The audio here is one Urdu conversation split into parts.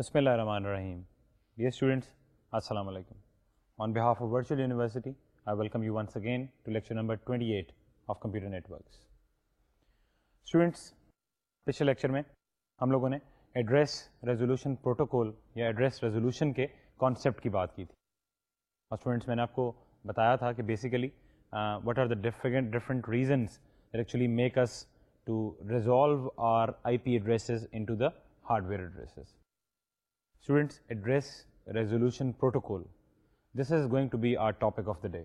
بسم اللہ الرحمن الرحیم یس اسٹوڈینٹس علیکم on behalf of virtual university I welcome you once again to lecture number twenty eight of computer networks students پچھلے لیکچر میں ہم لوگوں نے ایڈریس ریزولوشن پروٹوکول یا ایڈریس ریزولوشن کے کانسیپٹ کی بات کی تھی اور اسٹوڈنٹس میں نے آپ کو بتایا تھا کہ basically what are the different different reasons actually make us to resolve our I P addresses into the hard where addresses students address resolution protocol this is going to be our topic of the day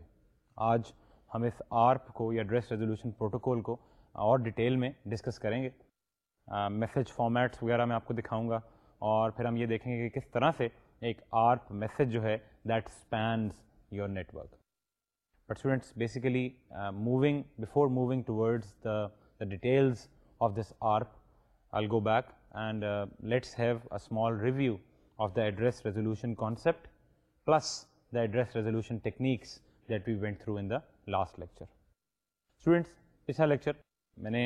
آج ہم اس آرپ کو یا ڈریس ریزولیوشن پروٹوکول کو اور ڈیٹیل میں ڈسکس کریں گے میسج فارمیٹس وغیرہ میں آپ کو دکھاؤں گا اور پھر ہم یہ دیکھیں گے کہ کس طرح سے ایک آرپ میسج جو ہے that spans your network but students basically moving before moving towards the the details of this ARP all go back and let's have a small review of the address resolution concept plus the address resolution techniques that we went through in the last lecture students پچھلا لیکچر میں نے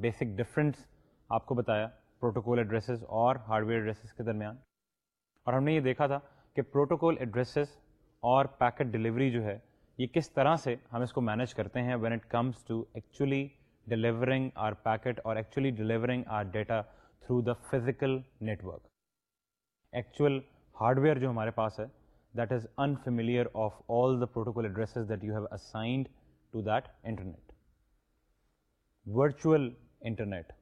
بیسک ڈفرنٹ آپ کو بتایا پروٹوکول ایڈریسز اور ہارڈ ویئر ایڈریسز کے درمیان اور ہم نے یہ دیکھا تھا کہ پروٹوکول ایڈریسز اور پیکٹ ڈلیوری جو ہے یہ کس طرح سے ہم اس کو مینیج کرتے ہیں when it comes to actually delivering our packet اور actually delivering our data through the physical network actual hardware جو ہمارے پاس ہے that is unfamiliar of all the protocol addresses that you have assigned to that internet virtual internet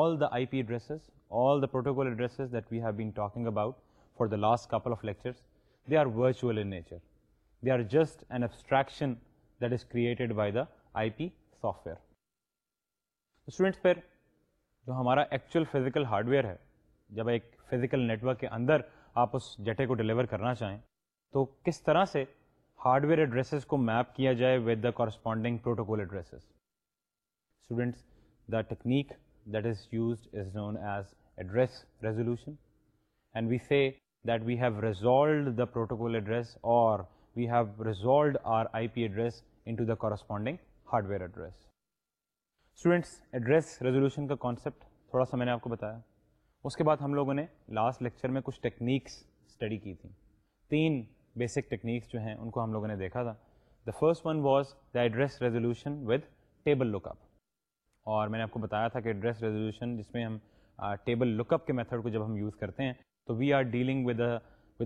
all the I P addresses all the protocol addresses that we have been talking about for the last couple of lectures they are virtual in nature they are just an abstraction that is created by the I P software students پھر جو ہمارا ایکچوئل فزیکل ہارڈ ویئر ہے جب ایک فزیکل نیٹورک کے اندر آپ اس جٹے کو ڈلیور کرنا چاہیں تو کس طرح سے ہارڈ ویئر ایڈریسز کو میپ کیا جائے with the corresponding protocol addresses students the technique that is used is known as address resolution and we see that we have resolved the protocol address اور we have resolved our I P address into the corresponding hardware address students address resolution کا کانسیپٹ تھوڑا سا میں نے آپ کو بتایا اس کے بعد ہم لوگوں نے لاسٹ لیکچر میں کچھ ٹیکنیکس اسٹڈی کی تھیں تین بیسک ٹیکنیکس جو ہیں ان کو ہم لوگوں نے دیکھا تھا the first one was the address resolution with table look up اور میں نے آپ کو بتایا تھا کہ ایڈریس ریزولیوشن جس میں ہم ٹیبل لک اپ کے میتھڈ کو جب ہم یوز کرتے ہیں تو we are dealing with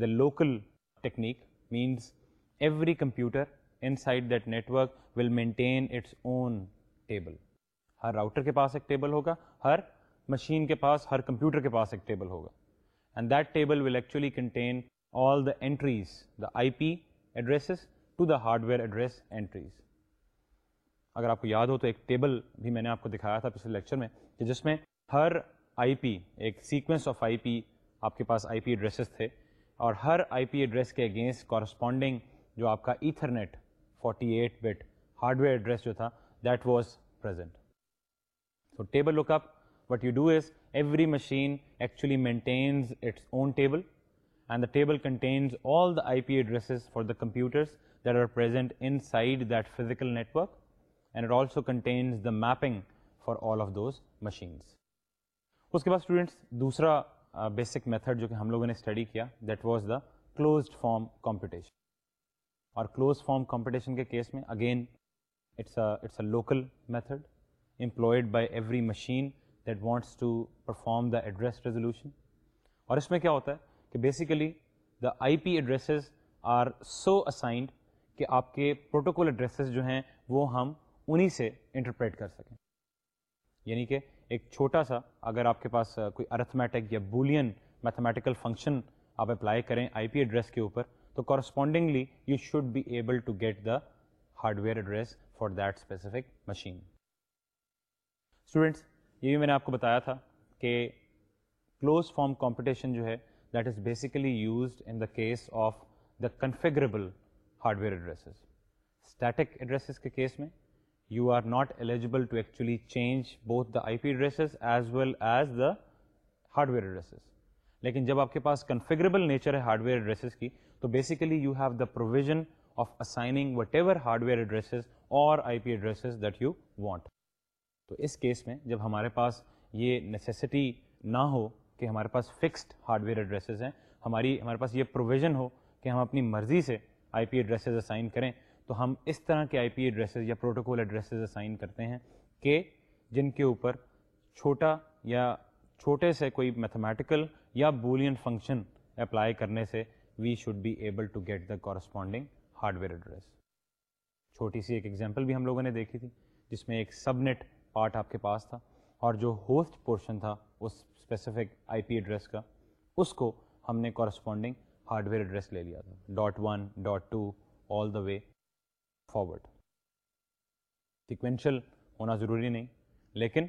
a local technique means every computer inside that network will maintain its own table ہر راؤٹر کے پاس ایک ٹیبل ہوگا ہر مشین کے پاس ہر کمپیوٹر کے پاس ایک ٹیبل ہوگا and that table will actually contain all the the the entries I P addresses to hardware address entries اگر آپ کو یاد ہو تو ایک ٹیبل بھی میں نے آپ کو دکھایا تھا پچھلے لیکچر میں کہ جس میں ہر آئی پی ایک سیکوینس آف آئی پی آپ کے پاس آئی پی ایڈریسز تھے اور ہر آئی پی ایڈریس کے اگینسٹ کورسپونڈنگ جو آپ کا Ethernet 48 eight bit hardware address جو تھا that was table look up but you do is every machine actually maintains its own table and the table contains all the I P addresses for the computer that aren't and that physical network and also contains the mapping for all of those machines اس کے بعد اسٹوڈینٹس دوسرا بیسک میتھڈ جو کہ ہم لوگوں نے اسٹڈی کیا that was the closed form computation اور کلوز فارم کمپٹیشن کے کیس میں again a local method employed by every machine that wants to perform the address resolution اور اس میں کیا ہوتا ہے کہ basically the I P addresses are so assigned کہ آپ کے پروٹوکول ایڈریسز جو ہیں وہ ہم انہی سے انٹرپریٹ کر سکیں یعنی کہ ایک چھوٹا سا اگر آپ کے پاس کوئی ارتھمیٹک یا بولین میتھمیٹیکل فنکشن آپ اپلائی کریں آئی پی ایڈریس کے اوپر تو correspondingly you should be able to get the hardware address for that specific machine students یہ بھی میں نے آپ کو بتایا تھا کہ کلوز فارم کمپٹیشن جو ہے that is basically used in the case of the configurable hard where addresses static addresses کے کیس میں you are not eligible to actually change بہت the I P addresses as well as the hard where addresses لیکن جب آپ کے پاس کنفیگریبل نیچر ہے ہارڈ ویئر ایڈریسز کی تو basically you have the provision of assigning what ever hard where addresses اور I P addresses that you want تو اس کیس میں جب ہمارے پاس یہ نیسیسٹی نہ ہو کہ ہمارے پاس فکسڈ ہارڈ ویئر ایڈریسز ہیں ہماری ہمارے پاس یہ پروویژن ہو کہ ہم اپنی مرضی سے آئی پی ایڈریسز اسائن کریں تو ہم اس طرح کے آئی پی ایڈریسز یا پروٹوکول ایڈریسز اسائن کرتے ہیں کہ جن کے اوپر چھوٹا یا چھوٹے سے کوئی میتھمیٹیکل یا بولین فنکشن اپلائی کرنے سے we should be able to get the corresponding hardware address چھوٹی سی ایک ایگزامپل بھی ہم لوگوں نے دیکھی تھی جس میں ایک سب نیٹ پارٹ آپ کے پاس تھا اور جو ہوسٹ پورشن تھا اس اسپیسیفک آئی پی ایڈریس کا اس کو ہم نے کورسپونڈنگ ہارڈ ویئر ایڈریس لے لیا تھا dot one dot two all the way forward sequential ہونا ضروری نہیں لیکن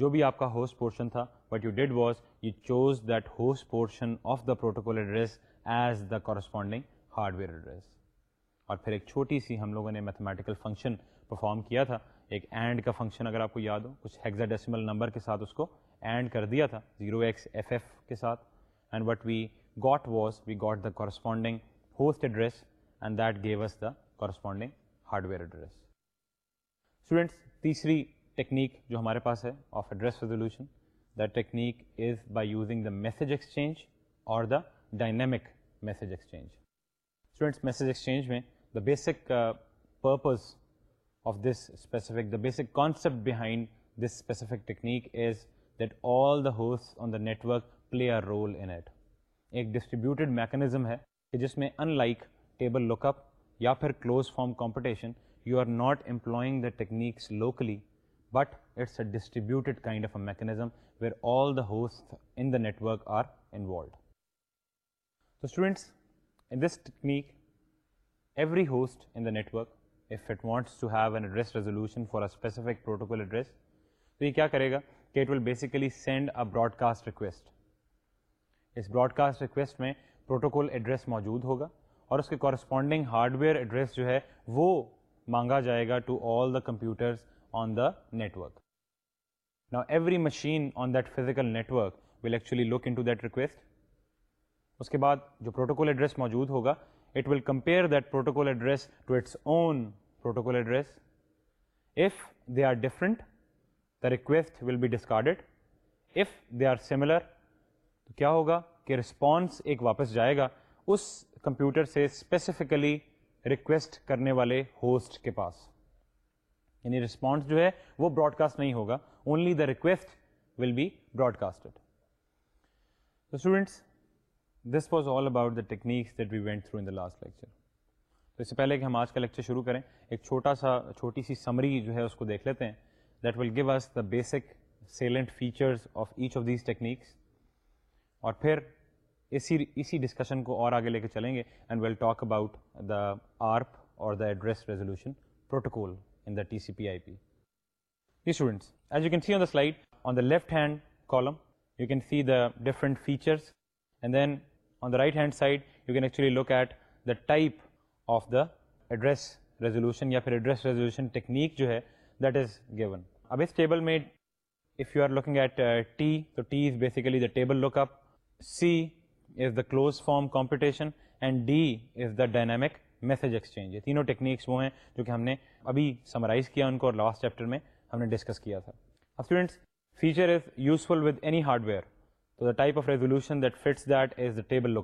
جو بھی آپ کا ہوسٹ پورشن تھا but you did was you choose that host portion of the protocol address as the corresponding hardware address اور پھر ایک چھوٹی سی ہم لوگوں نے میتھمیٹیکل فنکشن پرفارم کیا تھا ایک اینڈ کا فنکشن اگر آپ کو یاد ہو کچھ ہیگزا ڈیسیمل نمبر کے ساتھ اس کو اینڈ کر دیا تھا زیرو ایکس ایف ایف کے ساتھ and what we got was we got the corresponding host address and that give gives the corresponding hardware address students تیسری ٹیکنیک جو ہمارے پاس ہے of address resolution the technique is by using the message exchange اور the dynamic message exchange students message exchange میں the basic purpose basket behind this specific technique is that all the host on the network play ایک ڈسٹریبیوٹیڈ میکینزم ہے جس میں in like table look up یا پھر close form computation but it's a distributed kind of a mechanism where all the host in the network are involved students this technique every host in the network وہ مانگا جائے گا to all the every machine on that into that request جو پروٹوکول ایڈریس موجود ہوگا it will compare that protocol address own protocol address if they are different the request if they are similar تو کیا ہوگا کہ رسپانس ایک واپس جائے گا اس کمپیوٹر سے اسپیسیفکلی ریکویسٹ کرنے والے ہوسٹ کے پاس یعنی رسپانس جو ہے وہ براڈ کاسٹ نہیں ہوگا only the request will be broadcasted تو students this was all about the techniques that we went through in the last lecture تو اس سے پہلے کہ ہم آج کا لیکچر شروع کریں ایک چھوٹا سا چھوٹی سی سمری جو ہے اس کو دیکھ لیتے ہیں that will give us the basic salient features of each of these techniques اور پھر اسی اسی ڈسکشن کو اور آگے لے کے چلیں گے and we'll talk about the ARP اور the address resolution protocol in the T C P I P students as you can see on the slide on the left hand column you can see the different features and then on the right hand side you can actually look at the type of the address resolution یا پھر ایڈریس ریزولیوشن ٹیکنیک جو ہے دیٹ از گیون اب اس ٹیبل میں if you are looking at T تو basically the table look up C is the close form computation and D is the dynamic message exchange تینوں ٹیکنیکس وہ ہیں جو کہ ہم نے ابھی سمرائز کیا ان کو لاسٹ چیپٹر میں ہم نے ڈسکس کیا تھا اب students feature is useful with any hardware تو the type of resolution look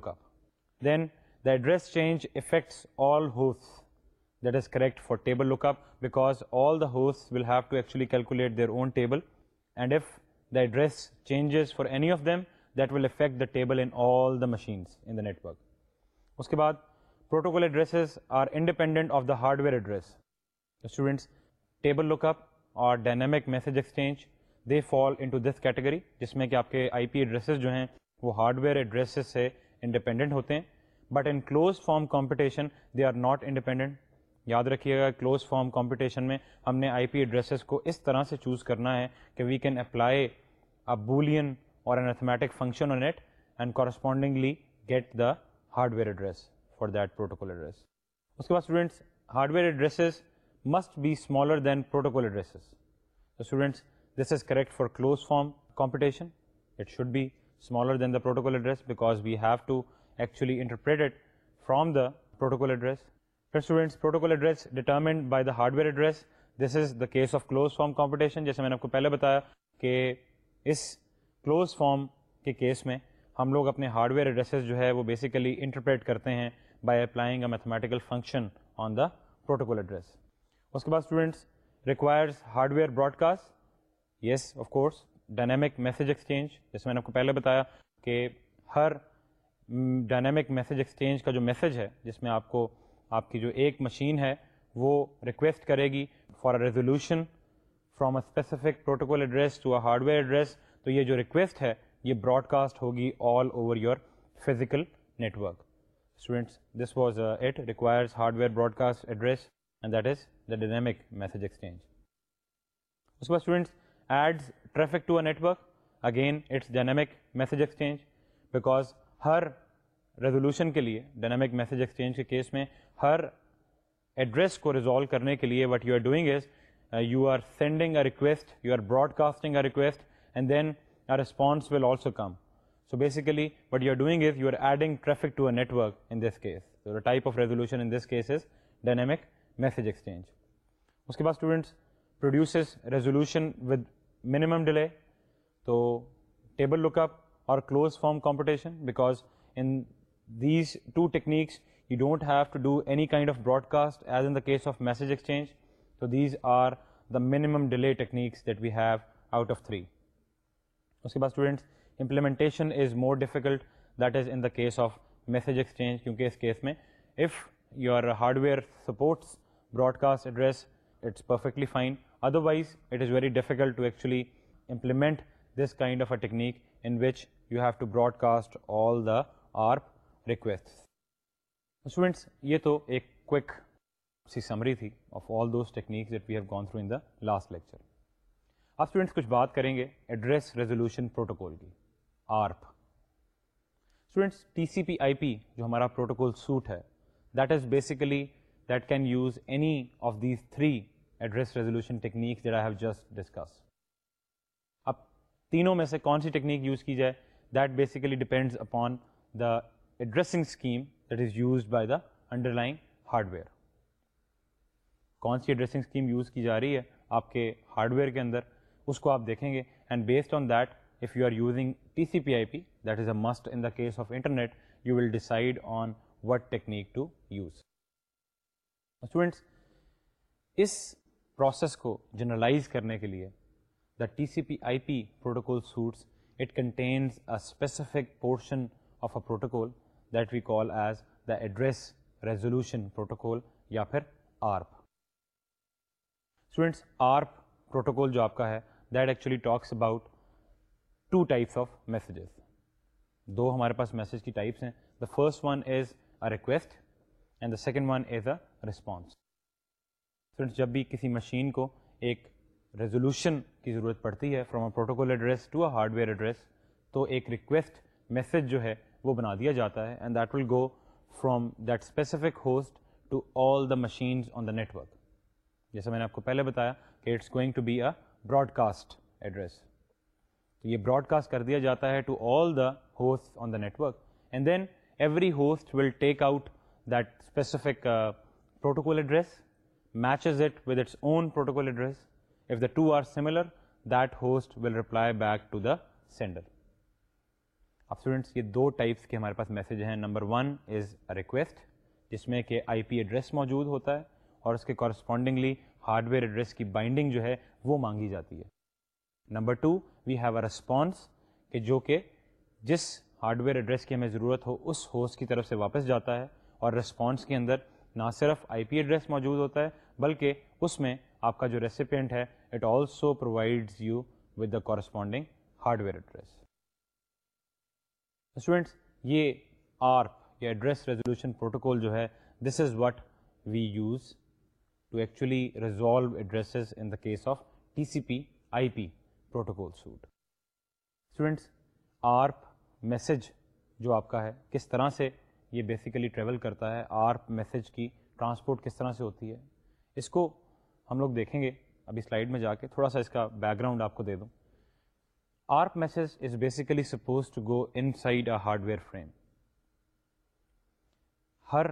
up then the address change affects that is correct for table look up thus we'll have to actually calculate their own table and if the address for any of them that will affect the table machines in the network اس کے بعد protocol independent of the hardwares students table look upper dynamic message exchange they fall into this category جس میں کہ آپ کے آئی پی ایڈریسز جو ہیں وہ ہارڈ ویئر ایڈریسز سے انڈیپینڈنٹ ہوتے ہیں but in close form computation they are not independent یاد رکھیے گا کلوز فارم کمپٹیشن میں ہم نے آئی پی ایڈریسز کو اس طرح سے چوز کرنا ہے کہ وی کین اپلائی ابولین اور an arithmetic function on it and correspondingly get the hardware address for that protocol address اس کے بعد students hard where addresses must be smaller than protocol addresses تو students this is correct for close form computation it should be smaller than the protocol address because we have to actually interpret it from the protocol address پھر students protocol address determined by the hardware address this is the case of close form computation جیسے میں نے آپ کو پہلے بتایا کہ اس کلوز فارم کے کیس میں ہم لوگ اپنے ہارڈ ویئر ایڈریسز جو ہے وہ بیسیکلی انٹرپریٹ کرتے ہیں by applying a mathematical function on the protocol address اس کے بعد students requires hardware broadcast yes of course dynamic message exchange جس میں نے آپ کو پہلے بتایا کہ ہر ڈائنامک میسج ایکسچینج کا جو میسج ہے جس میں آپ کو آپ کی جو ایک مشین ہے وہ ریکویسٹ کرے گی for a resolution from a specific protocol address to a hardware address تو یہ جو ریکویسٹ ہے یہ براڈ کاسٹ ہوگی all over your physical network students this was it requires hardware broadcast address and that is the dynamic message exchange اس کے بعد students adds traffic to a network again it's dynamic message exchange because ہر ریزولوشن کے لیے ڈائنیمک میسیج ایکسچینج کے کیس میں ہر ایڈریس کو ریزالو کرنے کے لیے what you are doing is you are sending a request you are broadcasting a request and then our response will also come so basically what you are doing is you are adding traffic to a network in this case type of resolution in this case is dynamic message exchange اس کے بعد students produces resolution with minimum delay تو ٹیبل لک اپ اور close form computation because in these two techniques you don't have to do any kind of broadcast as in the case of message exchange تو these are the minimum delay techniques that we have out of three اس کے بعد students implementation is more difficult that is in the case of message exchange کیونکہ اس کیس میں if your hardware supports Broad cost address it's perfectly fine otherwise it is very difficult to actually implement this kind of a technique in which you have to broadcast all the ARP request students یہ تو ایک کوک سی سمری تھی of all those technique last lecture اب اسٹوڈینٹس کچھ بات کریں گے ایڈریس ریزولوشن پروٹوکول کی ARP students T C P I P جو ہمارا پروٹوکال سوٹ ہے that is basically that can use any of these three address resolution technique there I have just discuss اب تینوں میں سے کون سی ٹیکنیک یوز کی جائے that basically depends upon the addressing scheme that is used by the under line hardware کون سی ایڈریسنگ اسکیم یوز کی جا رہی ہے آپ کے ہارڈ ویئر کے اندر اس کو آپ دیکھیں گے and based on that if you are using T C P I P that is a must in the case of internet you will decide on what technique to use students اس پروسیس کو جنرلائز کرنے کے لیے the T C P I P protocol suites it contains a specific portion of a protocol that we call as the address resolution protocol یا پھر آرپ اسٹوڈینٹس آرپ پروٹوکول جو آپ کا ہے that actually talks about two types of messages دو ہمارے پاس میسج کی ٹائپس ہیں the first one is a request and the second one is a response friends جب بھی کسی مشین کو ایک ریزولوشن کی ضرورت پڑتی ہے from a protocol address to a hardware address تو ایک ریکویسٹ میسج جو ہے وہ بنا دیا جاتا ہے and that will go from that specific host to all the machines on the network جیسے میں نے آپ کو پہلے بتایا کہ it's going to be a broadcast address تو یہ براڈ کاسٹ کر دیا جاتا ہے to all the host on the network and then every host will take out that specific protocol address matches it with its own protocol address if the two are similar that host will reply back to the sender اب اسٹوڈنٹس یہ دو ٹائپس کے ہمارے پاس میسیج ہیں نمبر ون از ریکویسٹ جس میں کہ آئی پی ایڈریس موجود ہوتا ہے اور اس کے کورسپونڈنگلی ہارڈ ویئر ایڈریس کی بائنڈنگ جو ہے وہ مانگی جاتی ہے number two we have a response کہ جو کہ جس ہارڈ ویئر ایڈریس کی ہمیں ضرورت ہو اس ہوسٹ کی طرف سے واپس جاتا ہے اور رسپانس کے اندر نہ صرف آئی پی ایڈریس موجود ہوتا ہے بلکہ اس میں آپ کا جو ریسیپینٹ ہے it also provides you with the corresponding hardware address students یہ آرپ یا ایڈریس ریزولوشن پروٹوکول جو ہے this is what we use to actually resolve addresses in the case of T C P I P protocol suite students ARP message جو آپ کا ہے کس طرح سے یہ بیسیکلی ٹریول کرتا ہے آرپ میسج کی ٹرانسپورٹ کس طرح سے ہوتی ہے اس کو ہم لوگ دیکھیں گے ابھی سلائڈ میں جا کے تھوڑا سا اس کا بیک گراؤنڈ آپ کو دے دوں ARP message is basically suppose to go inside a hardware frame ہر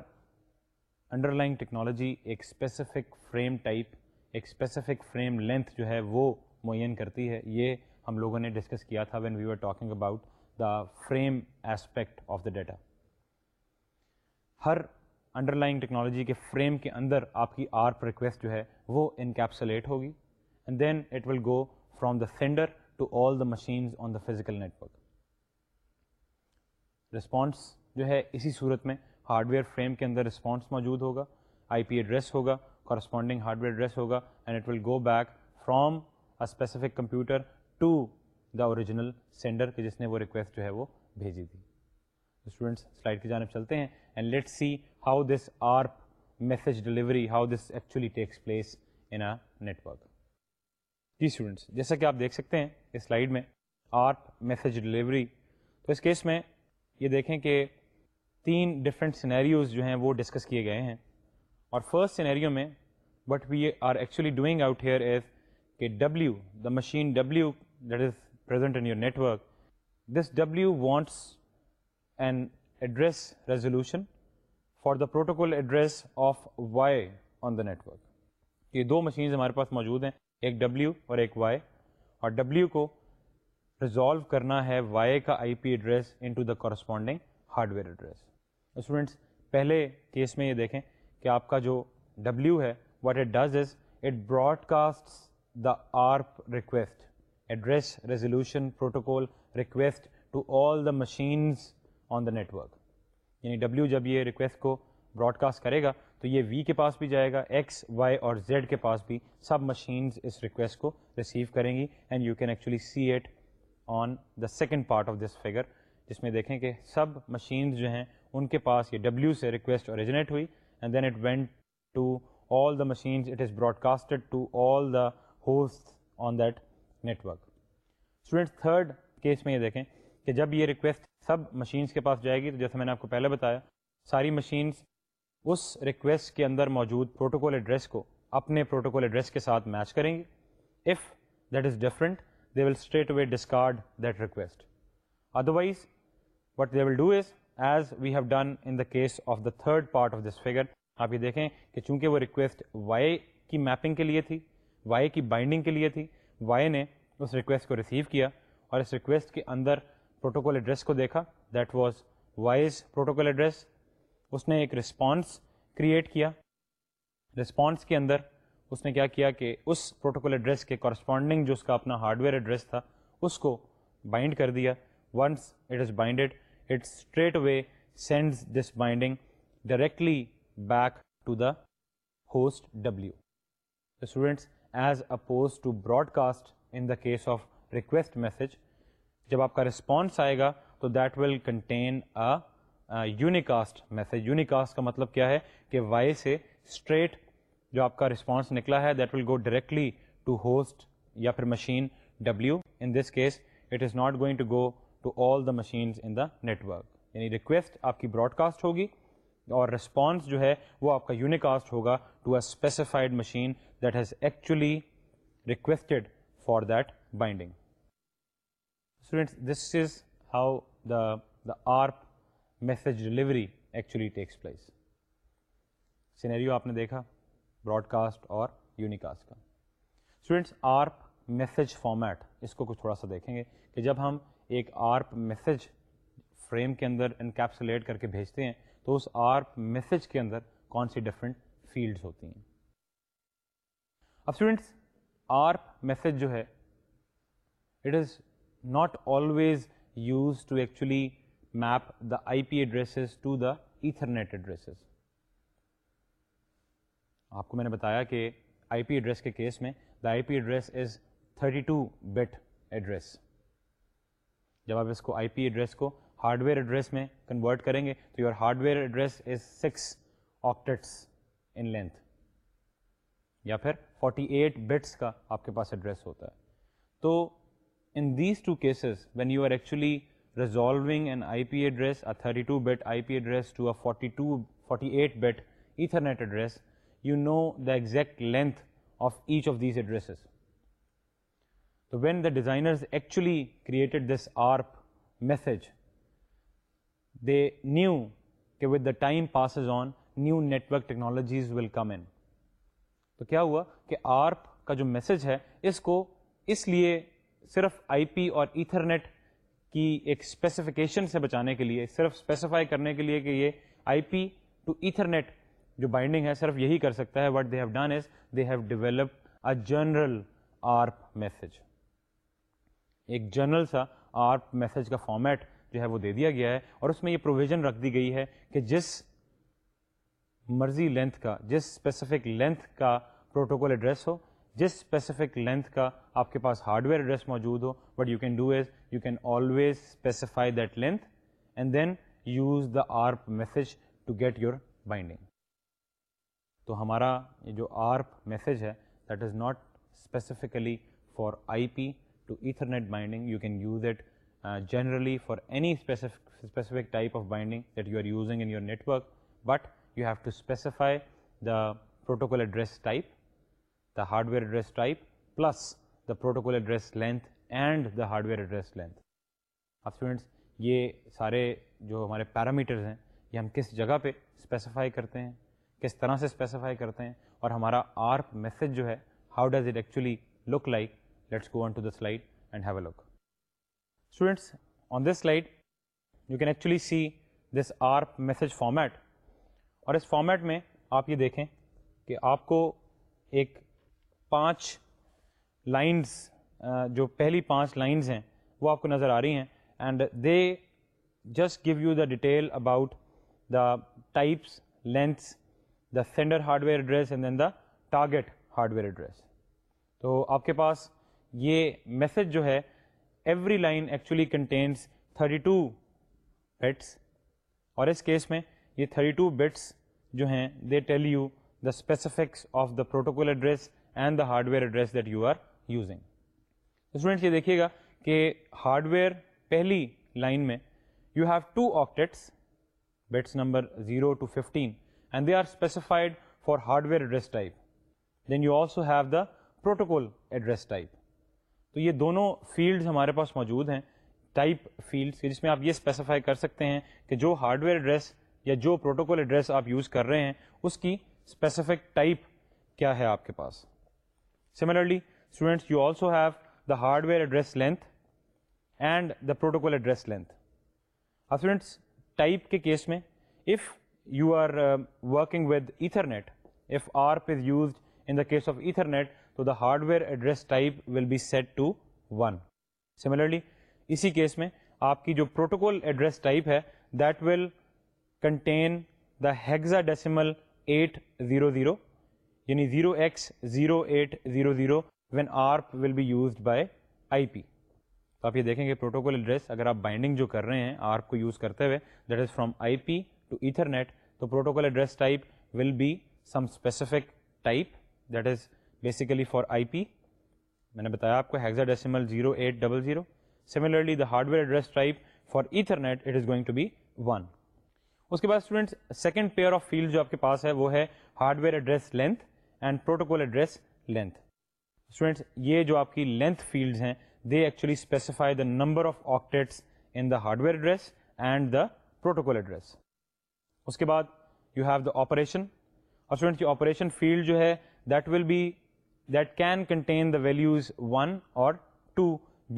انڈر لائن ٹیکنالوجی ایک اسپیسیفک فریم ٹائپ ایک اسپیسیفک فریم لینتھ جو ہے وہ معین کرتی ہے یہ ہم لوگوں نے ڈسکس کیا تھا when we are talking about the frame aspect of the data ہر انڈر لائن ٹیکنالوجی کے فریم کے اندر آپ کی آرپ ریکویسٹ جو ہے وہ انکیپسولیٹ ہوگی and then it will go from the sender to all the machines on the physical network response جو ہے اسی صورت میں ہارڈ ویئر فریم کے اندر رسپانس موجود ہوگا آئی پی ایڈریس ہوگا کورسپونڈنگ ہارڈ ویئر ایڈریس ہوگا and it will go back from a specific computer to the original sender کہ جس نے وہ ریکویسٹ جو ہے وہ بھیجی تھی اسٹوڈینٹس کی جانب چلتے ہیں and late see how this message delivery how this actually takes place in network جی اسٹوڈینٹس جیسا کہ آپ دیکھ سکتے ہیں اس سلائڈ میں آرپ میسج ڈلیوری تو اس کیس میں یہ دیکھیں کہ تین ڈفرینٹ سینیریوز جو ہیں وہ ڈسکس کیے گئے ہیں اور فرسٹ سینیریو میں what we are actually doing out here is کہ W the machine W that is present in your network this W wants and address resolution for the protocol address of Y on the network یہ دو مشینز ہمارے پاس موجود ہیں ایک ڈبلیو اور ایک وائی اور ڈبلیو کو ریزالو کرنا ہے وائی کا I P address into the corresponding hardware address students پہلے کیس میں یہ دیکھیں کہ آپ کا جو ڈبلیو ہے what it does is it broadcast the ARP request address resolution protocol request to all the machines on the network یعنی ڈبلیو جب یہ ریکویسٹ کو براڈ کاسٹ کرے گا تو یہ وی کے پاس بھی جائے گا ایکس وائی اور زیڈ کے پاس بھی سب مشینز اس ریکویسٹ کو ریسیو کریں گی and you can actually see at on the second part of this figure جس میں دیکھیں کہ سب مشینز جو ہیں ان کے پاس یہ ڈبلیو سے ریکویسٹ اوریجنیٹ ہوئی and then it went to all the machines it is broadcasted to all the ہوس on that network students third case میں یہ دیکھیں کہ جب یہ ریکویسٹ سب مشینس کے پاس جائے گی تو جیسے میں نے آپ کو پہلے بتایا ساری مشینس اس ریکویسٹ کے اندر موجود پروٹوکول ایڈریس کو اپنے پروٹوکول ایڈریس کے ساتھ میچ کریں گی if that is different they will street way discard that request otherwise what they will do is as we have done in the case of the third part of this figure آپ یہ دیکھیں کہ چونکہ وہ ریکویسٹ وائی کی میپنگ کے لیے تھی وائی کی بائنڈنگ کے لیے تھی وائی نے اس ریکویسٹ کو ریسیو کیا اور اس ریکویسٹ کے اندر پروٹوکول ایڈریس کو دیکھا that was wise protocol address اس نے ایک رسپانس کریٹ کیا رسپانس کے اندر اس نے کیا کیا کہ اس پروٹوکول ایڈریس کے کورسپونڈنگ جو اس کا اپنا ہارڈ ویئر ایڈریس تھا اس کو بائنڈ کر دیا once it is binded it straightaway sends this binding directly back to the host W students as oppose to broadcast in the case of request message جب آپ کا رسپانس آئے گا تو that will contain unicast message unicast کا مطلب کیا ہے کہ وائی سے اسٹریٹ جو آپ کا رسپانس نکلا ہے that will go directly to host یا پھر machine W in this case it is not going to go to all the machines in the network یعنی ریکویسٹ آپ کی براڈ کاسٹ ہوگی اور رسپانس جو ہے وہ آپ کا یونیکاسٹ ہوگا to a specified machine that has actually requested for that binding students this is how the the ARP message delivery actually takes place scenario آپ نے دیکھا براڈ کاسٹ اور یونیکاسٹ کا اسٹوڈینٹس آرپ میسج فارمیٹ اس کو کچھ تھوڑا سا دیکھیں گے کہ جب ہم ایک آرپ میسج فریم کے اندر انکیپسولیٹ کر کے بھیجتے ہیں تو اس آرپ میسج کے اندر کون سی ڈفرینٹ فیلڈس ہوتی ہیں اب اسٹوڈینٹس آرپ میسج جو ہے it is not always use to actually map the I P to to the Ethernet address آپ کو میں نے بتایا کہ آئی پی ایڈریس کے کیس میں the I P address is thirty two address جب آپ اس کو آئی پی ایڈریس کو ہارڈ ویئر ایڈریس میں کنورٹ کریں گے تو your hardware address is six octets in length یا پھر 48 ایٹ کا آپ کے پاس ایڈریس ہوتا ہے تو سز when you are actually bit I P address eight bit Ethernet address you know the exact length of each of these addresses though when the designers actually created this ARP message they the time passes on new network technologies will come in تو کیا ہوا کہ آرپ کا جو میسج ہے اس کو اس لیے صرف آئی پی اور ایتھرنیٹ کی ایک اسپیسیفکیشن سے بچانے کے لیے صرف اسپیسیفائی کرنے کے لیے کہ یہ آئی پی ٹو ایتھرنیٹ جو بائنڈنگ ہے صرف یہی کر سکتا ہے what they have done is they have develop a general ARP message ایک جنرل سا آرپ میسج کا فارمیٹ جو ہے وہ دے دیا گیا ہے اور اس میں یہ پروویژن رکھ دی گئی ہے کہ جس مرضی لینتھ کا جس اسپیسیفک لینتھ کا پروٹوکول ایڈریس ہو جس اسپیسیفک لینتھ کا آپ کے پاس ہارڈ ویئر ایڈریس موجود ہو but you can do as you can always specify that length and then use the ARP message to get your binding تو ہمارا جو آرپ میسج ہے that is not specifically for I P to Ethernet binding you can use it generally for any specific type of binding that you are using in your network but you have to specify the protocol address type the hardware address type plus the protocol address length and the hardware address length اب اسٹوڈینٹس یہ سارے جو ہمارے پیرامیٹرز ہیں یہ ہم کس جگہ پہ اسپیسیفائی کرتے ہیں کس طرح سے اسپیسیفائی کرتے ہیں اور ہمارا آرپ میسج جو ہے how does it actually look like let's go on to the slide and have a look students on this slide you can actually see this ARP message format اور اس فارمیٹ میں آپ یہ دیکھیں کہ آپ کو ایک پانچ لائنس جو پہلی پانچ لائنس ہیں وہ آپ کو نظر آ رہی ہیں and they just give you the detail about the types lengths the sender hardware address and then the target hardware address تو آپ کے پاس یہ میسج جو ہے every line actually contains thirty two bits اور اس کیس میں یہ تھرٹی ٹو بیٹس جو ہیں they tell you the specifics of the protocol address and the hardware address that you are using students یہ دیکھیے گا کہ ہارڈ ویئر پہلی لائن میں you have two octets bits number zero to fifteen and they are specified for hardware address type then you also have the protocol address type تو یہ دونوں فیلڈز ہمارے پاس موجود ہیں ٹائپ فیلڈس جس میں آپ یہ اسپیسیفائی کر سکتے ہیں کہ جو ہارڈ ویئر ایڈریس یا جو پروٹوکول ایڈریس آپ یوز کر رہے ہیں اس کی اسپیسیفک ٹائپ کیا ہے آپ کے پاس similarly students you also have the hardware address length and the protocol address length اب اسٹوڈینٹس ٹائپ کے کیس میں if you are working with Ethernet if ARP is used in the case of Ethernet تو the hardware address type will be set to one similarly اسی کیس میں آپ کی جو پروٹوکول ایڈریس ٹائپ ہے that will contain the hexadecimal eight zero zero یعنی zero x zero eight zero zero when ARP will be used by آئی پی تو آپ یہ دیکھیں گے پروٹوکول ایڈریس اگر آپ بائنڈنگ جو کر رہے ہیں آرپ کو یوز کرتے ہوئے that is from I P to Ethernet تو protocol address type will be some specific type that is basically for آئی پی میں نے بتایا آپ کو hexadecimal zero eight double zero similarly the hardware address type for Ethernet it is going to be one اس کے بعد students second pair of field جو آپ کے پاس ہے وہ ہے hardware address length and protocol address length students یہ جو آپ کی لینتھ فیلڈز ہیں they actually specify the number of octets in the hardware address and the protocol address اس کے بعد you have the operation or operation field جو ہے that will be that can contain the values one or two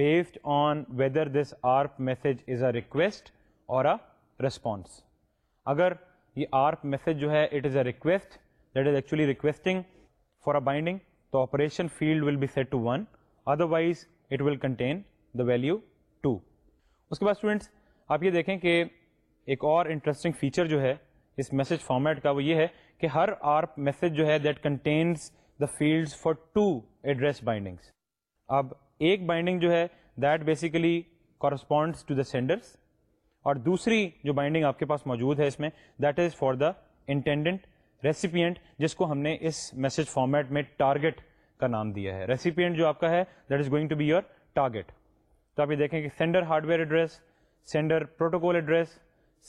based on whether this ARP message is a request اور اے ریسپانس اگر یہ آرپ میسج جو ہے it is a request that is actually requesting for binding the operation field will be set to one otherwise it will contain the value to اس کے بعد اسٹوڈینٹس آپ یہ دیکھیں کہ ایک اور انٹرسٹنگ فیچر جو ہے اس میسیج فارمیٹ کا وہ یہ ہے کہ ہر آر میسج جو ہے that contains the fields for two address bindings اب ایک بائنڈنگ جو ہے that basically corresponds to the sender's اور دوسری جو بائنڈنگ آپ کے پاس موجود ہے اس میں that is for the intended recipient جس کو ہم نے اس میسج فارمیٹ میں ٹارگیٹ کا نام دیا ہے ریسیپینٹ جو آپ کا ہے that is going to be your target تو آپ یہ دیکھیں کہ sender hardware address sender protocol address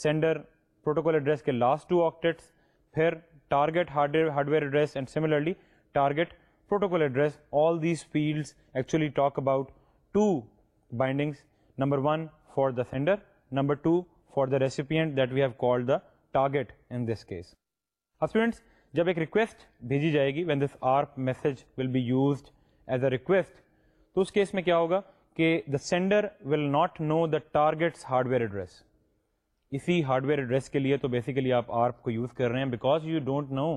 sender protocol address کے لاسٹ ٹو آکٹیٹس پھر target hard hardware address and similarly target protocol address all these fields actually talk about two bindings number one for the sender number two for the recipient that we have called the target in this case اب اسٹوڈینٹس جب ایک ریکویسٹ بھیجی جائے گی when this ARP message will be used as a request تو اس کیس میں کیا ہوگا کہ the sender will not know the targets hardware address اسی ہارڈ ویئر ایڈریس کے لیے تو بیسیکلی آپ آرپ کو یوز کر رہے ہیں because you don't know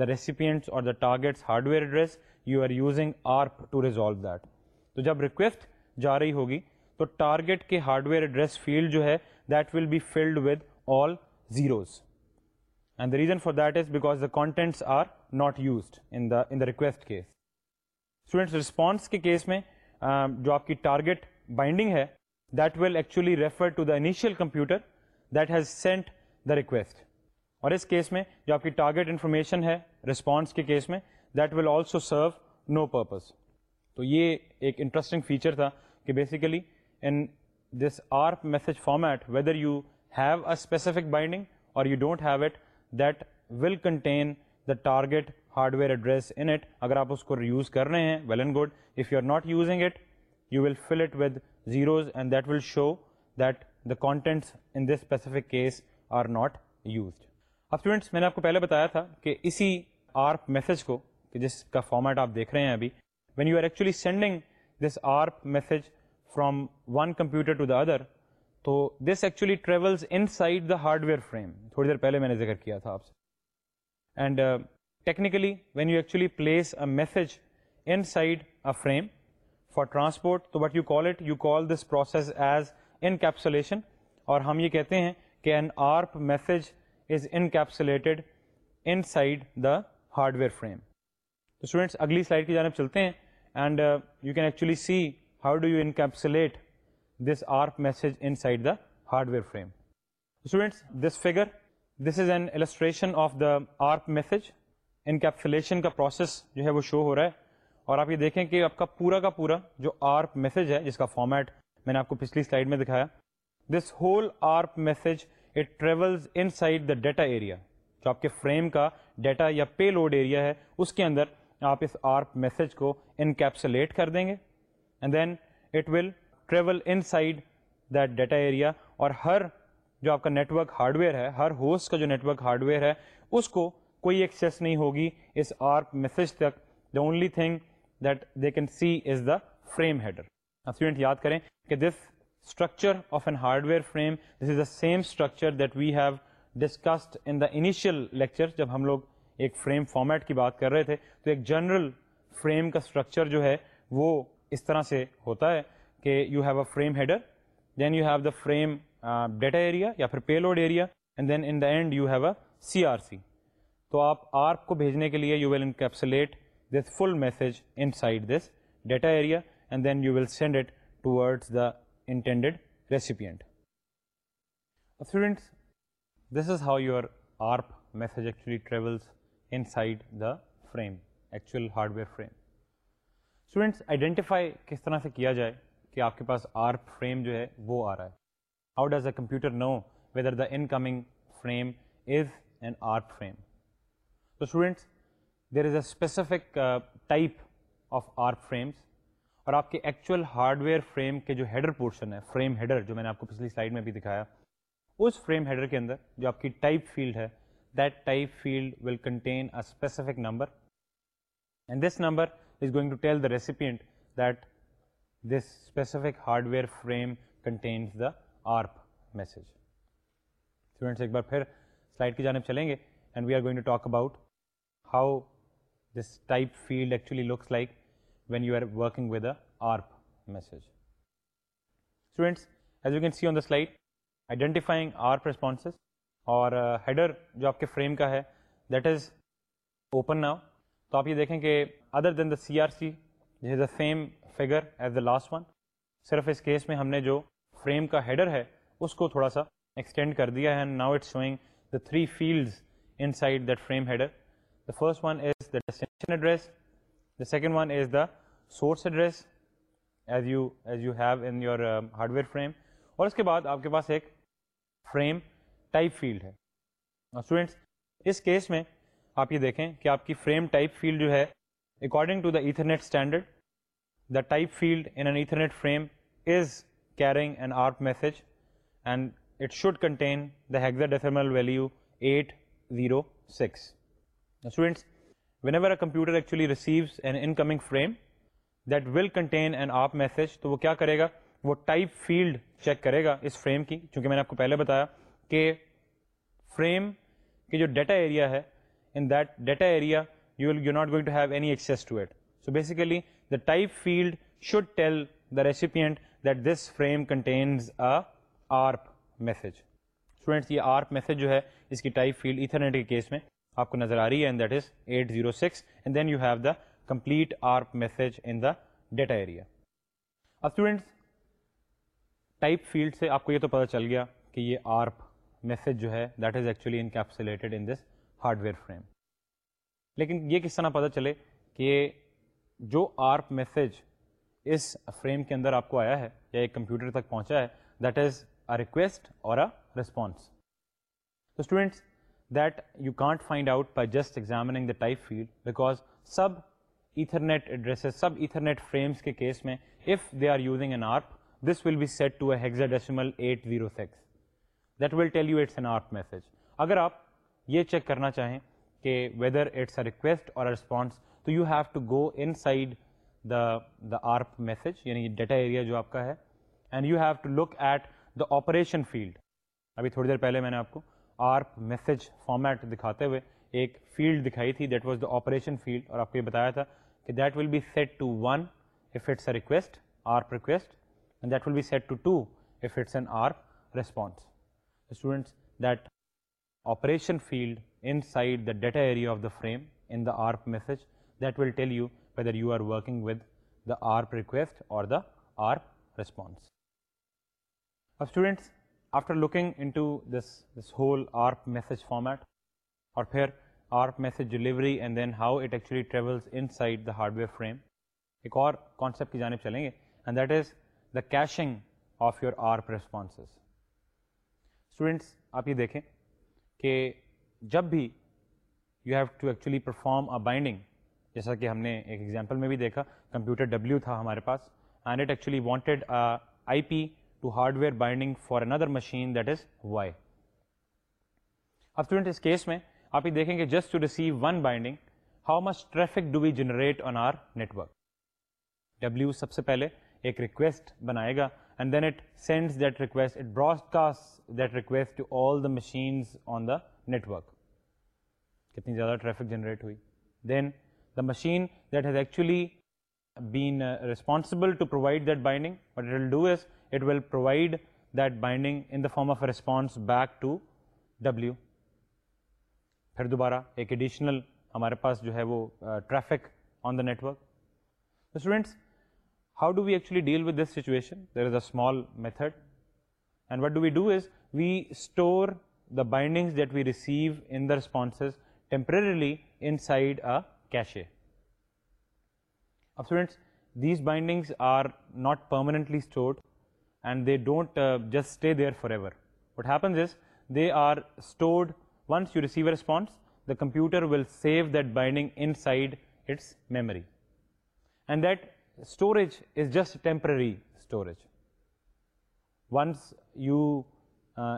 the recipients اور the targets hardware address you are using ARP to resolve that تو جب ریکویسٹ جا رہی ہوگی تو ٹارگیٹ کے ہارڈ ویئر ایڈریس فیلڈ جو ہے that will be filled with all zeros and the reason for that is because the contents are not used case students response کے کیس میں جو آپ کی ٹارگیٹ بائنڈنگ ہے that will actually refer initial computer that has sent the request اور اس کیس میں جو آپ کی ٹارگیٹ انفارمیشن ہے رسپانس کے کیس میں that will also serve no purpose تو یہ ایک انٹرسٹنگ فیچر تھا کہ basically in this ARP message format whether you have a specific binding اور you don't have it that will contain the target hardware address in it اگر آپ اس کو یوز کر رہے ہیں well and good if you are not using it you will fill it with zeros and that will show that the contents in this specific case are not used اب اسٹوڈینٹس میں نے آپ کو پہلے بتایا تھا کہ اسی آرپ میسج کو کہ جس کا فارمیٹ آپ دیکھ رہے ہیں ابھی when you are actually sending this ARP message from one computer to the other تو this actually travels inside the hardware frame تھوڑی دیر پہلے میں نے ذکر کیا تھا آپ سے and technically when you actually place a message inside a frame for transport تو but you call it you call this process as encapsulation اور ہم یہ کہتے ہیں کہ an ARP message is encapsulated inside the hardware frame تو اسٹوڈینٹس اگلی سلائڈ کی جانب چلتے ہیں and you can actually see how do you encapsulate this ARP message inside the hardware frame students this figure this is an illustration of the ARP message encapsulation کا پروسیس جو ہے وہ شو ہو رہا ہے اور آپ یہ دیکھیں کہ آپ کا پورا کا پورا جو آرپ میسج ہے جس کا فارمیٹ میں نے آپ کو پچھلی سلائڈ میں دکھایا this whole ARP message it travels inside the data area جو آپ کے فریم کا ڈیٹا یا پے لوڈ ایریا ہے اس کے اندر آپ اس آرپ میسج کو انکیپسولیٹ کر دیں گے and then it will travel inside that data area اور ہر جو آپ کا نیٹورک ہارڈ ویئر ہے ہر ہوسٹ کا جو نیٹورک ہارڈ ویئر ہے اس کو کوئی ایکسیس نہیں ہوگی اس آرپ میسج تک the only thing that they can see is the frame header student یاد کریں کہ this structure of an hardware frame this is the same structure that we have discussed in the initial lecture جب ہم لوگ ایک فریم فارمیٹ کی بات کر رہے تھے تو ایک جنرل فریم کا اسٹرکچر جو ہے وہ اس طرح سے ہوتا ہے کہ you have a frame header then you have the frame data area یا پھر payload area and then in the end you have a C R C تو آپ آرپ کو بھیجنے کے لیے you this full message inside this data area and then you will send it towards the intended recipient students this is how your ARP message actually travels inside the frame actual hardware frame students identify کس طرح سے کیا جائے کہ آپ کے پاس آر فریم جو ہے وہ آ رہا ہے how does a computer know whether the incoming frame is an ARP frame تو students there is a specific type of ARP frames اور آپ کے ایکچوئل ہارڈ ویئر فریم کے جو ہیڈر پورشن ہے فریم ہیڈر جو میں نے آپ کو پچھلی سلائڈ میں بھی دکھایا اس فریم ہیڈر کے اندر جو آپ کی ٹائپ فیلڈ ہے that type field will contain a specific number and this number is going to tell the recipient that this specific hardware frame content the ARP message students ایک بار پھر سلائڈ کی جانب چلیں گے and we are going to talk about how this type field actually looks like when you are working with a ARP message students as you can see on the slide identifying ARP responses اور ہیڈر uh, جو آپ کے فریم کا ہے دیٹ از اوپن ناؤ تو آپ یہ دیکھیں کہ other than the C R C this is the same figure as the last one صرف اس کیس میں ہم نے جو فریم کا ہیڈر ہے اس کو تھوڑا سا ایکسٹینڈ کر دیا ہے now it showing the three fields inside that frame header the first one is the destination address the second one is the source address as you as you have in your hardware frame اور اس کے بعد آپ کے پاس ایک فریم ٹائپ فیلڈ ہے اسٹوڈینٹس اس کیس میں آپ یہ دیکھیں کہ آپ کی فریم ٹائپ فیلڈ جو ہے according to the Ethernet standard the type field انتھرنیٹ frame is carrying an ARP message and it should contain the hex value eight zero six when every receive an incoming frame that will contain an ARP message تو وہ کیا کرے گا وہ ٹائپ فیلڈ چیک کرے گا اس فریم کی چونکہ میں نے آپ کو پہلے بتایا کہ فریم کے جو ڈیٹا ایریا ہے in that data area you will you not going to hex two eight so basically the type field should tell the recipient that this frame contains a ARP message students یہ آرپ میسج جو ہے اس کی ٹائپ فیلڈ ایٹھر کیس میں آپ کو نظر آ رہی ہے complete ARP message in the data area اب اسٹوڈینٹس ٹائپ فیلڈ سے آپ کو یہ تو پتا چل گیا کہ یہ آرپ میسج جو ہے that is actually encapsulated in this hardware frame لیکن یہ کس طرح پتہ چلے کہ جو آرپ میسج اس فریم کے اندر آپ کو آیا ہے یا ایک کمپیوٹر تک پہنچا ہے دیٹ از اے ریکویسٹ اور a response students that you can't find out by just examining the type field because سب ایتھرنیٹ ایڈریسز سب ایتھرنیٹ فریمس کے کیس میں if they are using an ARP this will be set to a hexadecimal eight zero six that will tell you it's an ARP message اگر آپ یہ چیک کرنا چاہیں کہ whether it's a request or تو you have to go inside the the ARP message یعنی ڈیٹا ایریا جو آپ کا ہے and you have to look at the operation field ابھی تھوڑی دیر پہلے میں نے آپ کو آرپ میسج فارمیٹ دکھاتے ہوئے ایک فیلڈ دکھائی تھی that was the operation field اور آپ کو یہ بتایا تھا کہ that will be set to one if it's a request ARP request and that will be set to two if it's an ARP response students that operation field inside the data area of the frame in the ARP message that will tell you you are working with the ARP request or the our response students after looking into this this whole ARP message format اور پھر ARP message delivery and then how it actually travels inside the hardware frame ایک اور کانسیپٹ کی جانب چلیں گے and that is the caching of your ARP responses students آپ یہ دیکھیں کہ جب بھی you have to actually perform a binding جیسا کہ ہم نے ایک ایگزامپل میں بھی دیکھا کمپیوٹر ڈبلیو تھا ہمارے پاس and it actually wanted I P to hardware binding for another machine that is Y اب اسٹوڈنٹ اس کیس میں آپ یہ دیکھیں گے just to receive one binding how much traffic do we generate on our network W سب سے پہلے ایک ریکویسٹ بنائے گا and then it sends broadcast that request all the machine on the network کتنی زیادہ ٹریفک جنریٹ ہوئی then the machine that has actually able to provide that binding اور دوبارہ ایک ایڈیشنل ہمارے پاس جو ہے وہ traffic on the network students How do we actually deal with this situation? There is a small method, and what do we do is we store the bindings that we receive in the responses temporarily inside a cache. Now students, these bindings are not permanently stored, and they don't uh, just stay there forever. What happens is they are stored. Once you receive a response, the computer will save that binding inside its memory, and that storage is just temporary storage once you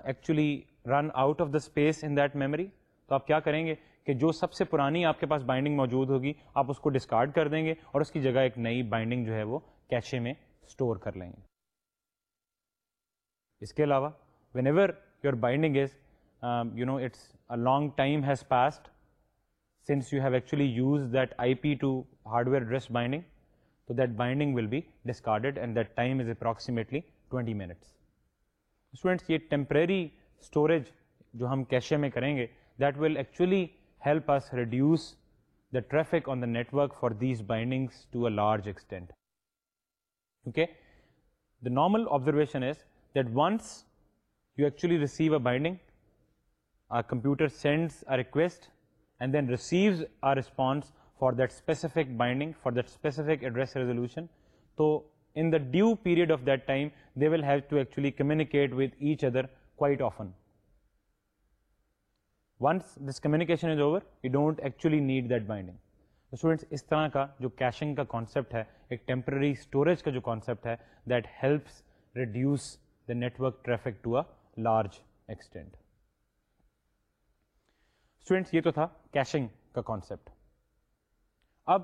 actually run out of the space in that memory, تو آپ کیا کریں گے کہ جو سب سے پرانی آپ کے پاس بائنڈنگ موجود ہوگی آپ اس کو ڈسکارڈ کر دیں گے اور اس کی جگہ ایک نئی بائنڈنگ جو ہے وہ کیشے میں اسٹور کر لیں گے اس کے علاوہ whenever your binding is you know it's a long time has passed since you have actually use that I P to hardware address binding تو that binding will be discarded and that time is approximately twenty minutes students یہ ٹیمپریری اسٹوریج جو ہم کیشے میں کریں گے that will actually help us reduce the traffic on the network for these bindings to a large extent okay the normal observation is that once you actually receive a binding computer sends a request and then receives a response due period of time they will have to actually don't actually need that binding اس طرح کا جو کیشنگ کا کانسیپٹ ہے ایک ٹیمپرری اسٹوریج کا جو کانسیپٹ ہے that helps reduce network traffic to a large extent students یہ تو تھا کیشنگ کا کانسیپٹ اب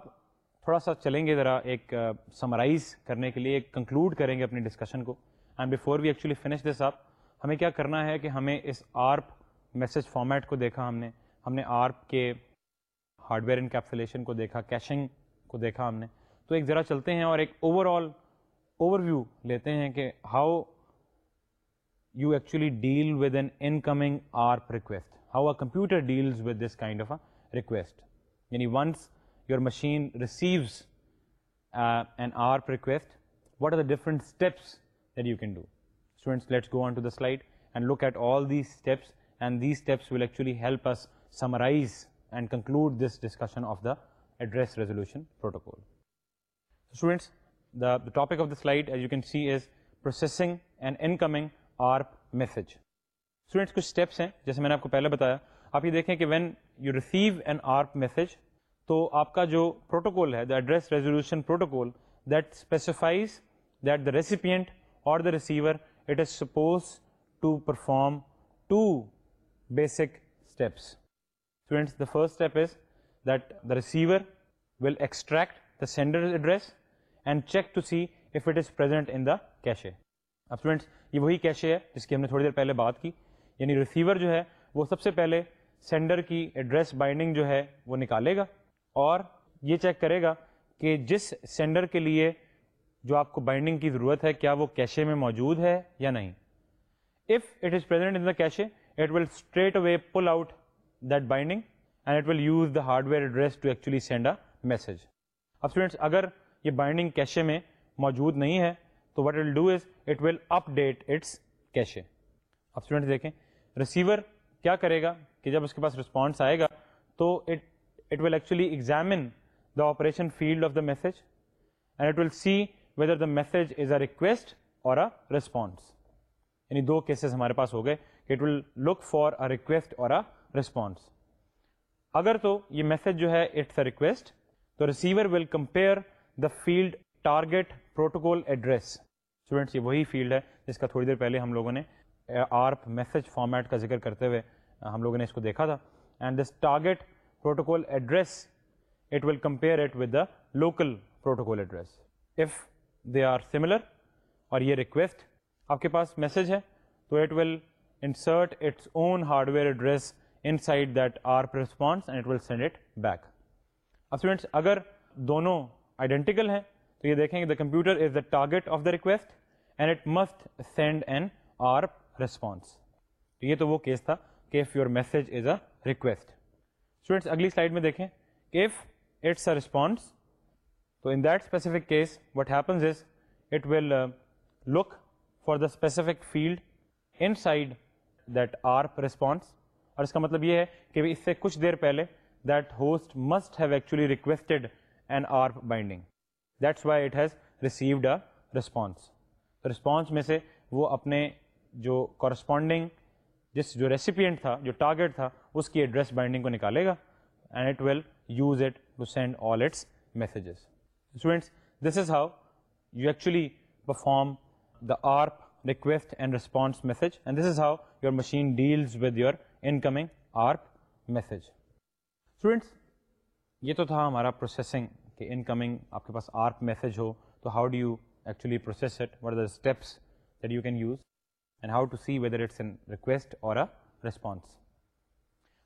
تھوڑا سا چلیں گے ذرا ایک سمرائز کرنے کے لیے ایک کنکلوڈ کریں گے اپنی ڈسکشن کو and before we actually finish this آپ ہمیں کیا کرنا ہے کہ ہمیں اس آرپ میسج فارمیٹ کو دیکھا ہم نے ہم نے آرپ کے ہارڈ ویئر ان کو دیکھا کیشنگ کو دیکھا ہم نے تو ایک ذرا چلتے ہیں اور ایک اوور آل اوور ویو لیتے ہیں کہ how you actually deal with an incoming ARP request how a computer deals with this kind of a request یعنی once your machine receives and ARP request what are the different can do students let's go on to the slide and look at all the steps and the steps will actually help us summarize and conclude this discussion of the address resolution protocol students the topic of the slide as you can see is processing and incoming ARP message students کچھ اسٹیپس ہیں جیسے میں نے آپ کو پہلے بتایا آپ یہ دیکھیں کہ when you receive an ARP message تو آپ کا جو پروٹوکول ہے the address resolution protocol that specifies that the recipient اور the receiver it is suppose to perform two basic steps students the first step is that the receiver will extract the sender address and check to see if it is present in the cache اب اسٹوڈینٹس یہ وہی کیشے ہے جس کی ہم نے تھوڑی دیر پہلے بات کی یعنی ریسیور جو ہے وہ سب سے پہلے سینڈر کی ایڈریس بائنڈنگ جو ہے وہ نکالے گا اور یہ چیک کرے گا کہ جس سینڈر کے لیے جو آپ کو بائنڈنگ کی ضرورت ہے کیا وہ کیشے میں موجود ہے یا نہیں if it is present in the cache it will street way pull out that binding and it will use the hardware address to actually send a message اب اسٹوڈینٹس اگر یہ بائنڈنگ کیشے میں موجود نہیں ہے تو what will do is it will update its cache اب اسٹوڈینٹس دیکھیں ریسیور کیا کرے گا کہ جب اس کے پاس رسپانس آئے گا تو it it will actually examine the operation field of the message and see whether the message is a response یعنی دو کیسز ہمارے پاس ہو گئے کہ ریکویسٹ اور اے اے ریسپانس اگر تو تو یہ میسج جو ہے it's request receiver will compare the field target protocol address students یہ وہی فیلڈ ہے جس کا تھوڑی دیر پہلے ہم لوگوں نے آرپ میسج فارمیٹ کا ذکر کرتے ہوئے ہم لوگوں نے اس کو دیکھا تھا and this target protocol address it will compare it with the local protocol address if they are similar اور یہ ریکویسٹ آپ کے پاس میسج ہے تو it will insert its own hardware address inside that our response and it will send it back اب اسٹوڈینٹس اگر دونوں آئیڈینٹیکل ہیں تو یہ دیکھیں کہ the computer is the target of the request and it must send and our response یہ تو وہ کیس تھا کہ if your message is a request students اگلی سلائڈ میں دیکھیں اف اٹس اے رسپانس تو in that specific case what happens is it will look for the specific field inside that our response اور اس کا مطلب یہ ہے کہ اس سے کچھ دیر پہلے that host must have actually requested an our binding that's why it has received a response response میں سے وہ اپنے جو کورسپونڈنگ جس جو ریسیپینٹ تھا جو ٹارگیٹ تھا اس کی ایڈریس بائنڈنگ کو نکالے گا and it will use it to send all its messages students this is how you actually perform the ARP request and response message and this is how your machine deals with your incoming ARP message students یہ تو تھا ہمارا پروسیسنگ کہ ان کمنگ آپ کے پاس آرپ میسج ہو تو how do you actually process it what the steps that you can use and how to see whether it's an request اور ریسپانس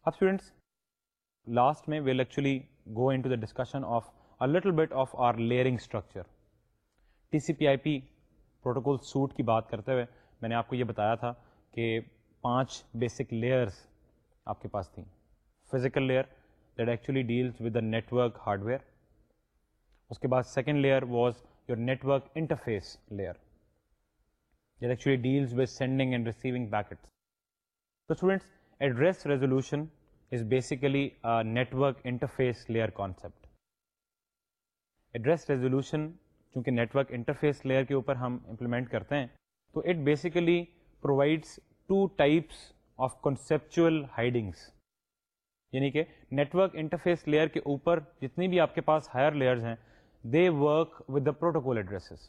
اب اسٹوڈینٹس لاسٹ میں we'll actually go in discussion آفل bit of our layering structure T C P I P protocol suite کی بات کرتے ہوئے میں نے آپ کو یہ بتایا تھا کہ پانچ بیسک لیئرس آپ کے پاس تھیں physical layer that actually deals with a network hardware اس کے بعد second layer was your network interface layer network interface layer کے اوپر ہم امپلیمنٹ کرتے ہیں تو it basically provides two types of conceptual hidings. یعنی کہ نیٹورک انٹرفیس لیئر کے اوپر جتنی بھی آپ کے پاس ہائر لیئرز ہیں they work with the protocol addresses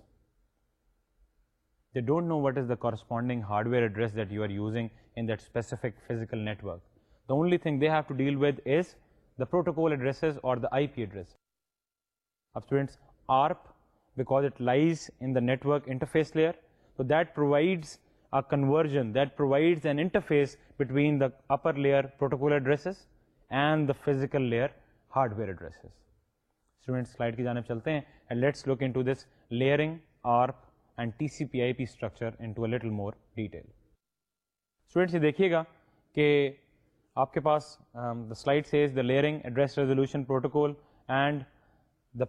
they don't know what is corresponding hardware address that you are using in that specific physical network the only thing they have to deal with is the protocol addresses اور نیٹورک انٹرفیس لیئرجن that provides an interface between the upper layer protocol addresses and the physical layer hard ویئرسز لائٹ کی جانب چلتے ہیں آپ کے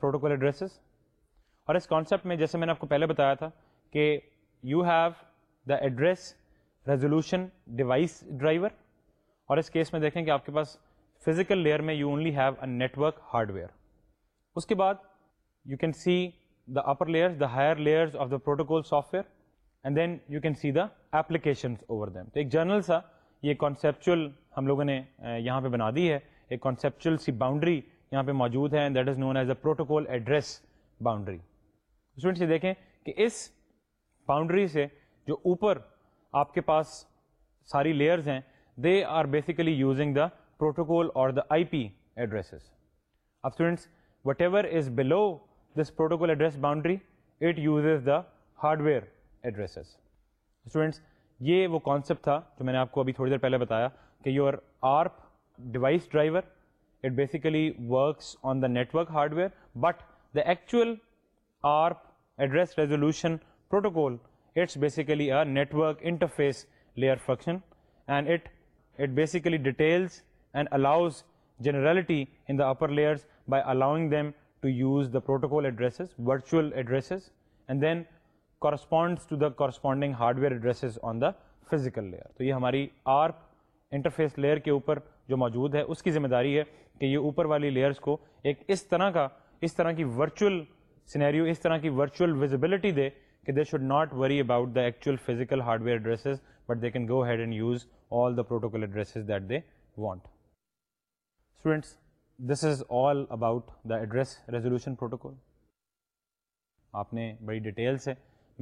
پروٹوکول ایڈریسز um, اور اس کانسیپٹ میں جیسے میں نے آپ کو پہلے بتایا تھا کہ you have the address resolution device driver اور اس کیس میں دیکھیں کہ آپ کے پاس فزیکل لیئر میں you only work hardware اس کے بعد you can see the upper layers the higher layers of the protocol software and then you can see the application over them تو ایک جرنل سا یہ کانسیپچل ہم لوگوں نے یہاں پہ بنا دی ہے ایک کانسیپچل سی باؤنڈری یہاں پہ موجود ہے that is known as the protocol address boundary students یہ دیکھیں کہ اس باؤنڈری سے جو اوپر آپ کے پاس ساری لیئرز ہیں they are basically using the protocol اور دا آئی پی ایڈریسز اب students whatever is below this protocol address boundary it uses the hard where addresses students یہ وہ کانسیپٹ تھا جو میں نے آپ کو ابھی تھوڑی دیر پہلے بتایا کہ you are ARP device driver it basically works on the network hardware but the actual ARP address resolution protocol it's basically a network interface layer function and it it basically details and allows generality in the upper layers by allowing them to use the protocol addresses virtual addresses and then corresponds to the corresponding hard where addresses on the physical layer تو یہ ہماری آرپ انٹرفیس لیئر کے اوپر جو موجود ہے اس کی ذمہ داری ہے کہ یہ اوپر والی لیئرس کو ایک اس طرح کا اس طرح کی ورچوئل سینیریو اس طرح کی ورچوئل وزبلٹی دے کہ they should not worry about the actual physical hard where addresses but they can go head and use all the protocol addresses that they want students this is all about the address resolution protocol آپ نے بڑی ڈیٹیل سے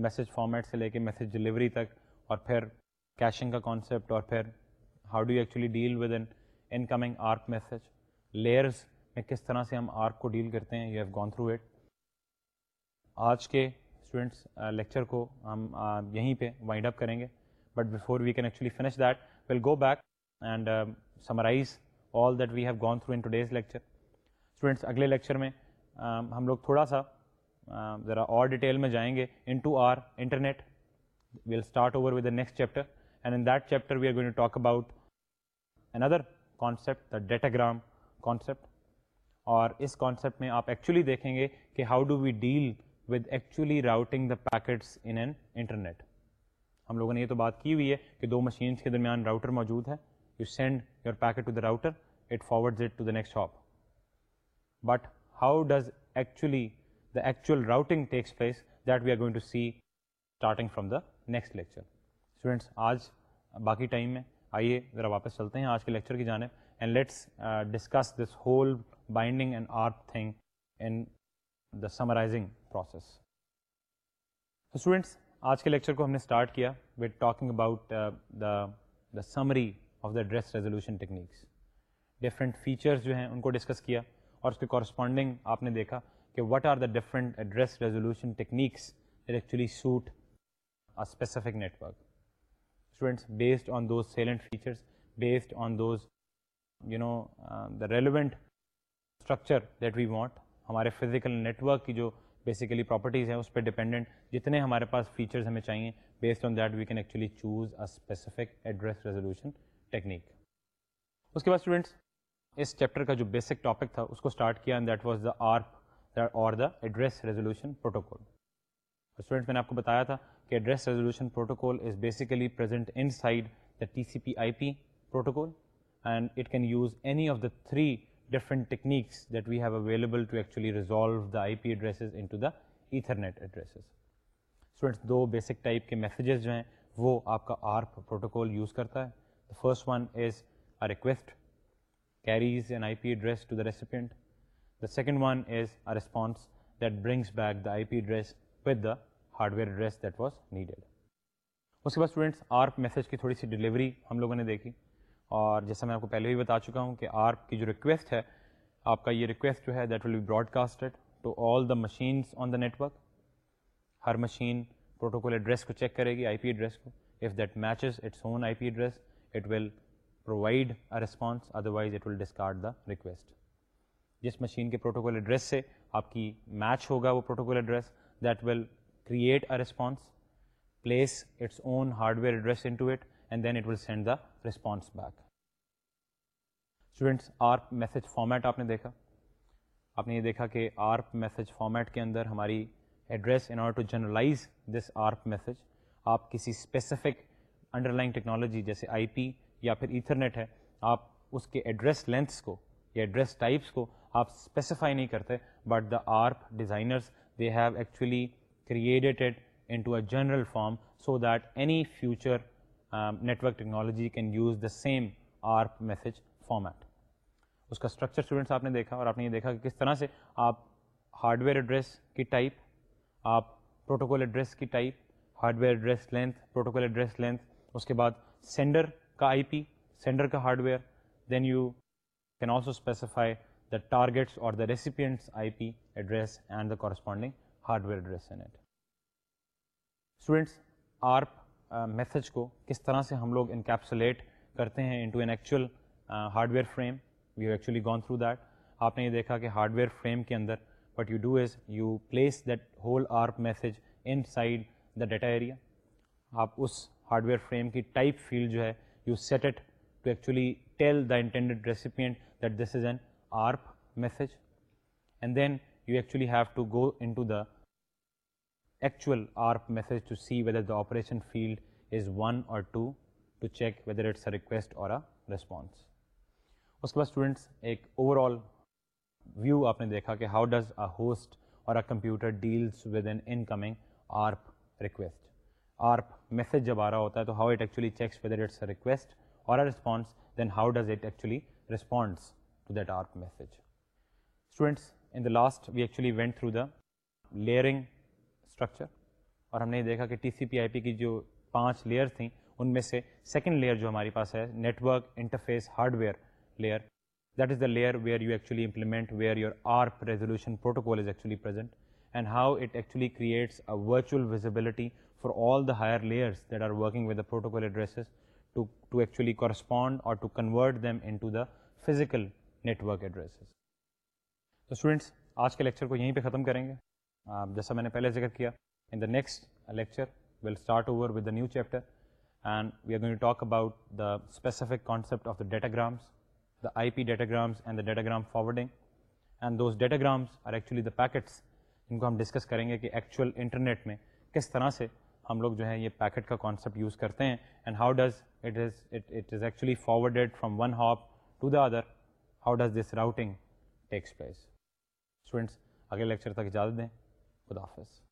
میسیج فارمیٹ سے لے کے میسج ڈلیوری تک اور پھر کیشنگ کا کانسیپٹ اور پھر how do actually deal with incoming ARP message layers میں کس طرح سے ہم آرک کو ڈیل کرتے ہیں you have gone through it آج کے اسٹوڈنٹس لیکچر کو ہم یہیں پہ وائنڈ اپ کریں گے but before we can actually finish that will go back and summarize all that we have gone through in these lecture students اگلے لیکچر میں ہم لوگ تھوڑا سا ذرا اور ڈیٹیل میں جائیں گے into our internet we'll start over with the next chapter and in that chapter we are going to talk about another concept the datagram concept اور اس کانسیپٹ میں آپ ایکچولی دیکھیں گے کہ how do we deal with actually routing the packets in an internet ہم لوگوں نے یہ تو بات کی ہوئی ہے کہ دو مشینس کے درمیان راؤٹر موجود ہے you send your packet to the راؤ it forwards it to the next hop but how does actually the actual routing takes place that we are going to see starting from the next lecture students آج باقی ٹائم میں آئیے ذرا واپس چلتے ہیں آج کے لیکچر کی جانب and let's discuss this whole binding and ARP thing in the summarising process students آج کے لیکچر کو ہم نے اسٹارٹ کیا with talking about summary of the address resolution techniques different features جو ہیں ان کو ڈسکس کیا اور اس کے کورسپونڈنگ آپ نے دیکھا کہ what are the different address resolution techniques actually suit specific سوٹسفک students based on those salient features based on those you know the relevant structure that we want ہمارے فزیکل نیٹورک کی جو بیسیکلی پراپرٹیز ہیں اس پہ ڈپینڈنٹ جتنے ہمارے پاس فیچرز ہمیں چاہئیں based on that we can actually choose a specific address resolution technique اس کے بعد اسٹوڈینٹس اس چیپٹر کا جو بیسک ٹاپک تھا اس کو اسٹارٹ کیا and that was the ARP اور the address resolution protocol students میں نے آپ کو بتایا تھا کہ address resolution protocol is basically present inside the T C P I P protocol and it can use any of the three different techniques that we have available to actually resolve the I P addresses into the ethernet addresses students دو بیسک ٹائپ کے میسیجز جو ہیں وہ آپ کا آرپ پروٹوکول یوز کرتا ہے the first one is a request carries an I P address to the recipient the second one is a response that brings back the I P address with the hardware address that was needed اس کے بعد اسٹوڈنٹس آرپ میسج کی تھوڑی سی ڈلیوری ہم لوگوں نے دیکھی اور جیسا میں آپ کو پہلے بھی بتا چکا ہوں کہ آرپ کی جو ریکویسٹ ہے آپ کا یہ ریکویسٹ جو ہے that will be broadcasted to all the machines on the network ہر مشین پروٹوکول ایڈریس کو چیک کرے گی آئی پی ایڈریس کو if that matches its own I P address it will provide a response otherwise it it will discard the request جس مشین کے پروٹوکول ایڈریس سے آپ کی میچ ہوگا وہ protocol address that will create a response place its own hardware address into it and then it will send the response back students ARP message format آپ نے دیکھا آپ نے یہ دیکھا کہ آرپ میسج فارمیٹ کے اندر ہماری address in order to generalise this ARP message آپ کسی اسپیسیفک انڈر لائن ٹیکنالوجی جیسے آئی پی یا پھر ایتھرنیٹ ہے آپ اس کے ایڈریس لینتھس کو یا ایڈریس ٹائپس کو آپ اسپیسیفائی نہیں کرتے but the ARP designers they have actually created into a general form so that any future network technology can use the same ARP message format اس کا اسٹرکچر اسٹوڈنٹس آپ نے دیکھا اور آپ نے یہ دیکھا کہ کس طرح سے آپ ہارڈ ویئر ایڈریس کی ٹائپ آپ پروٹوکول ایڈریس کی type hardware address length protocol address length اس کے بعد سینڈر کا آئی پی سینڈر کا hardware then you can also specify the targets اور the recipients I P address and the corresponding hardware address in at students ARP message کو کس طرح سے ہم لوگ انکیپسولیٹ کرتے ہیں into an actual hardware frame you have actually gone through that آپ نے یہ دیکھا کہ ہارڈ ویئر فریم کے اندر what you do is you place whole ARP message inside the data area آپ اس ہارڈ ویئر فریم کی ٹائپ فیلڈ جو ہے you set it to actually tell the intended recipient that this is an ARP message and then you actually have to go into the actual ARP message to see whether the operation field is one or two to check whether it's a request اور اے ریسپانس اس کے بعد اسٹوڈنٹس ایک اوور آل ویو آپ نے دیکھا کہ how does a host or a computer deals with an incoming ARP request ARP message جب آ رہا ہوتا ہے تو how it actually checks whether it's a request اٹسویسٹ اورچولی response to that ARP message students in the last we actually went through the layering structure اور ہم نے دیکھا کہ ٹی سی پی آئی پی کی جو پانچ لیئر تھیں ان میں سے سیکنڈ لیئر جو ہمارے پاس ہے network interface hardware layer that is the layer where you actually implement where your ARP resolution protocol is actually present and how it actually all the virtual layers for all the higher layers that are working to actually addresses correspond or to convert them in physical network addresses تو اسٹوڈنٹس آج کے لیکچر کو یہیں پہ ختم کریں گے جیسا میں نے پہلے ذکر کیا in the next lecture will start over with the new chapter and we are going to talk about the specific concept of the datagrams the I P datagrams and the datagram forwarding and those datagrams are actually the packets ان کو ہم ڈسکس کریں گے کہ ایکچوئل انٹرنیٹ میں کس طرح سے ہم لوگ جو ہے یہ پیکٹ کا کانسیپٹ یوز کرتے ہیں and how does it is it is actually forwarded from one hop to the other how does this routing takes place students اگلے لیکچر تک اجازت دیں خدا حافظ